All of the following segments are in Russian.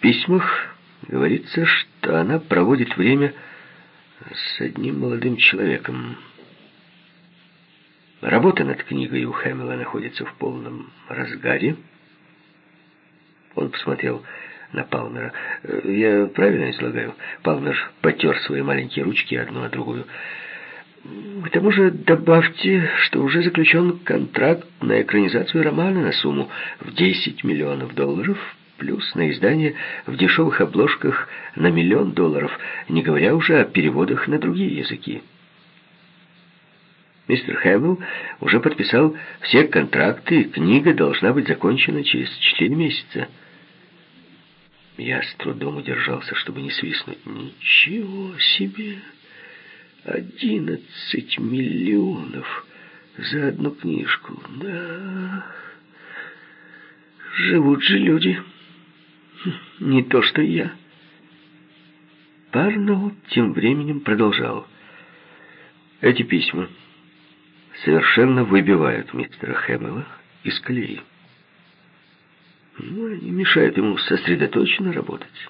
письмах говорится, что она проводит время с одним молодым человеком. Работа над книгой у Хэмилла находится в полном разгаре. Он посмотрел на Палмера. «Я правильно излагаю?» Палмер потер свои маленькие ручки одну на другую. К тому же добавьте, что уже заключен контракт на экранизацию романа на сумму в 10 миллионов долларов, плюс на издание в дешевых обложках на миллион долларов, не говоря уже о переводах на другие языки. Мистер Хэмилл уже подписал все контракты, и книга должна быть закончена через четыре месяца. Я с трудом удержался, чтобы не свистнуть. Ничего себе! Одиннадцать миллионов за одну книжку. Да, живут же люди. Не то, что я. Парнелл тем временем продолжал. Эти письма совершенно выбивают мистера Хэмилла из колеи. Ну, они мешают ему сосредоточенно работать.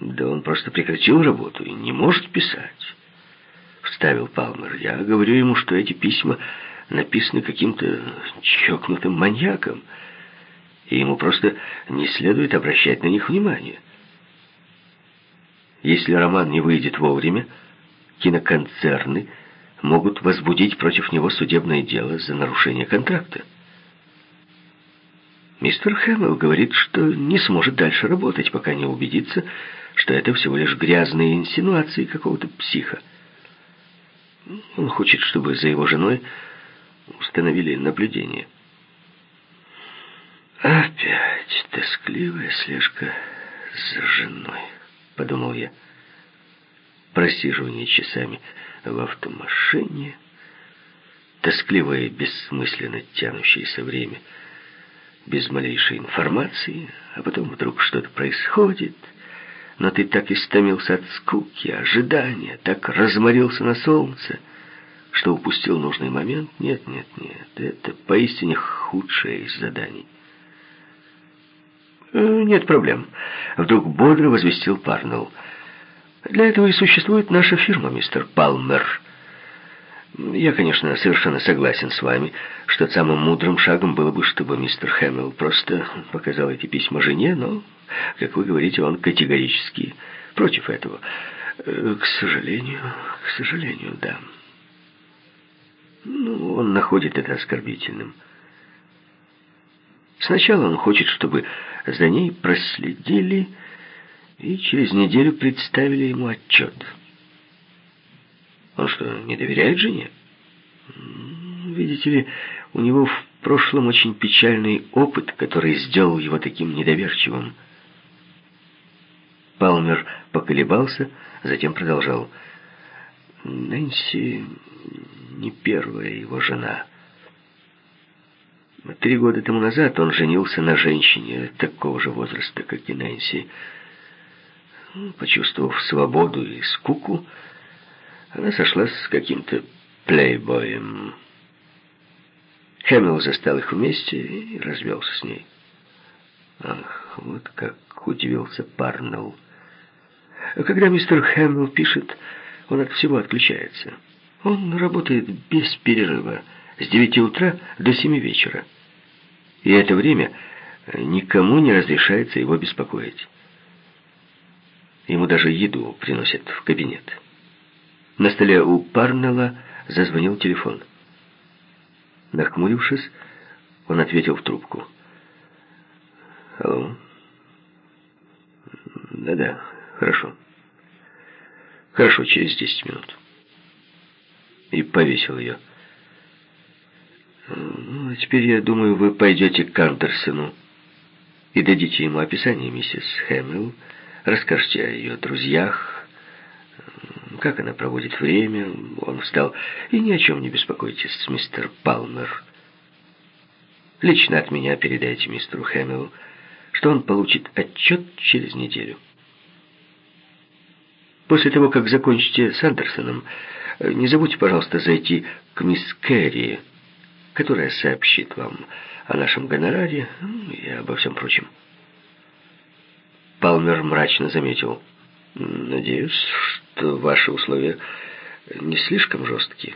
Да он просто прекратил работу и не может писать. Вставил Палмер. Я говорю ему, что эти письма написаны каким-то чокнутым маньяком, и ему просто не следует обращать на них внимание. Если роман не выйдет вовремя, киноконцерны могут возбудить против него судебное дело за нарушение контракта. Мистер Хэмилл говорит, что не сможет дальше работать, пока не убедится, что это всего лишь грязные инсинуации какого-то психа. Он хочет, чтобы за его женой установили наблюдение. «Опять тоскливая слежка за женой», — подумал я. Просиживание часами в автомашине, тоскливое, бессмысленно тянущееся время — без малейшей информации, а потом вдруг что-то происходит, но ты так истомился от скуки, ожидания, так разморился на солнце, что упустил нужный момент. Нет, нет, нет, это поистине худшее из заданий. «Э, «Нет проблем», — вдруг бодро возвестил Парнелл. «Для этого и существует наша фирма, мистер Палмер». Я, конечно, совершенно согласен с вами, что самым мудрым шагом было бы, чтобы мистер Хэмилл просто показал эти письма жене, но, как вы говорите, он категорически против этого. Э, к сожалению, к сожалению, да. Ну, он находит это оскорбительным. Сначала он хочет, чтобы за ней проследили и через неделю представили ему отчет. Он что, не доверяет жене? Видите ли, у него в прошлом очень печальный опыт, который сделал его таким недоверчивым. Палмер поколебался, затем продолжал. Нэнси не первая его жена. Три года тому назад он женился на женщине такого же возраста, как и Нэнси. Почувствовав свободу и скуку, она сошлась с каким-то плейбоем. Хэмилл застал их вместе и развелся с ней. Ах, вот как удивился Парнелл. Когда мистер Хэмилл пишет, он от всего отключается. Он работает без перерыва, с девяти утра до семи вечера. И это время никому не разрешается его беспокоить. Ему даже еду приносят в кабинет. На столе у Парнелла зазвонил телефон. Нахмурившись, он ответил в трубку. «Алло?» «Да-да, хорошо. Хорошо, через десять минут». И повесил ее. «Ну, а теперь, я думаю, вы пойдете к Андерсону и дадите ему описание миссис Хэмилл, расскажете о ее друзьях, как она проводит время. Он встал. И ни о чем не беспокойтесь, мистер Палмер. Лично от меня передайте мистеру Хэмиллу, что он получит отчет через неделю. После того, как закончите с Андерсоном, не забудьте, пожалуйста, зайти к мисс Керри, которая сообщит вам о нашем гонораре ну, и обо всем прочем. Палмер мрачно заметил. «Надеюсь, что ваши условия не слишком жесткие».